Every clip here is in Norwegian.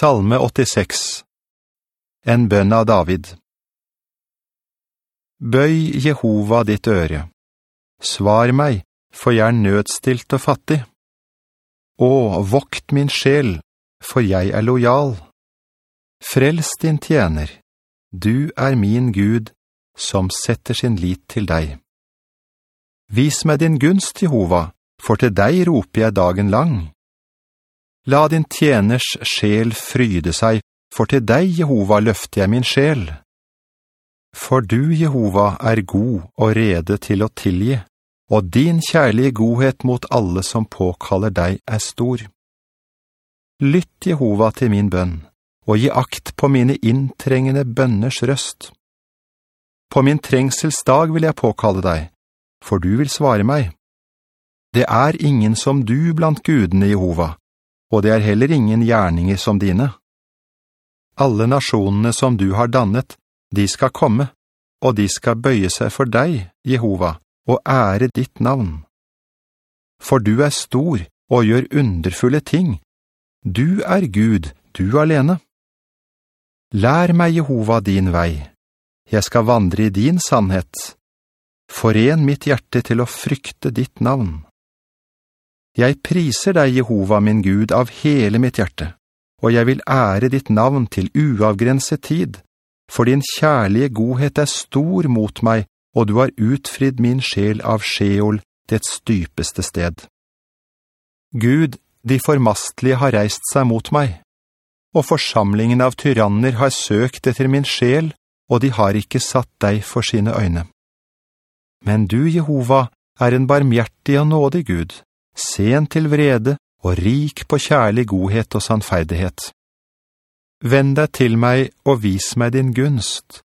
Salme 86 En bønn av David Bøy Jehova ditt øre. Svar meg, for jeg er nødstilt og fattig. Å, vokt min sjel, for jeg er lojal. Frels din tjener, du er min Gud, som setter sin lit til deg. Vis meg din gunst, Jehova, for til deg roper jeg dagen lang. La din tjeners sjel fryde seg, for til deg, Jehova, løfter jeg min sjel. For du, Jehova, er god og rede til å tilgi, og din kjærlige godhet mot alle som påkaller deg er stor. Lytt, Jehova, til min bønn, og gi akt på mine inntrengende bønners røst. På min trengselsdag vil jeg påkalle deg, for du vil svare meg. Det er ingen som du blant gudene, Jehova, og det er heller ingen gjerninger som dine. Alle nasjonene som du har dannet, de skal komme, og de skal bøye seg for deg, Jehova, og ære ditt navn. For du er stor og gjør underfulle ting. Du er Gud, du alene. Lær meg, Jehova, din vei. Jeg skal vandre i din sannhet. Foren mitt hjerte til å frykte ditt navn. Jeg priser deg, Jehova, min Gud, av hele mitt hjerte, og jeg vil ære ditt navn til uavgrenset tid, for din kjærlige godhet er stor mot meg, og du har utfridd min sjel av Sjeol, dets dypeste sted. Gud, de formastlige har reist seg mot meg, og forsamlingen av tyranner har søkt etter min sjel, og de har ikke satt deg for sine øyne. Men du, Jehova, er en barmhjertig og nådig Gud, sen til vrede og rik på kjærlig godhet og sannferdighet. Vend deg til meg og vis meg din gunst.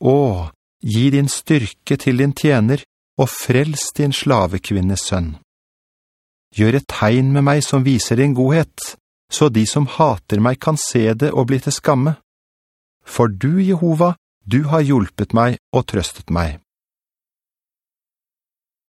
Å, gi din styrke til din tjener og frels din slavekvinnes sønn. Gjør et tegn med meg som viser din godhet, så de som hater meg kan se det og bli til skamme. For du, Jehova, du har hjulpet meg og trøstet meg.